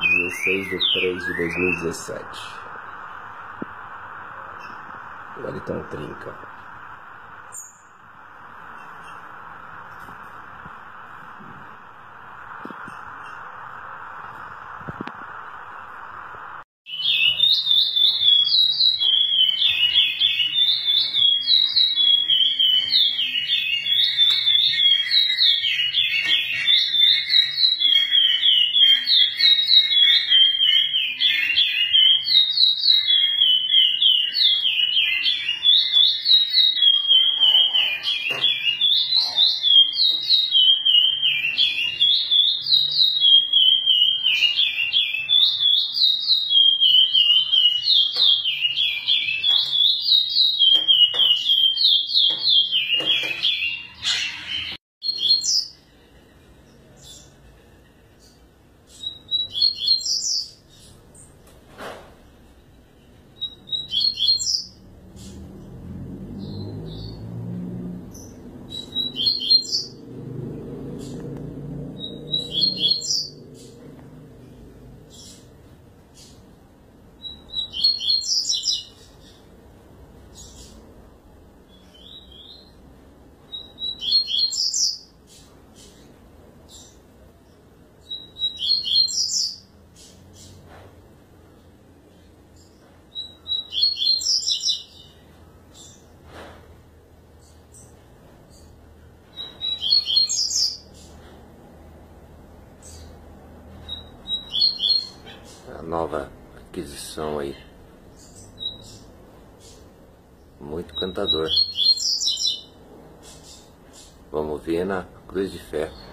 16 de 3 de 2017. Wellington Trinca. A nova aquisição aí. Muito cantador. Vamos ver na Cruz de Ferro.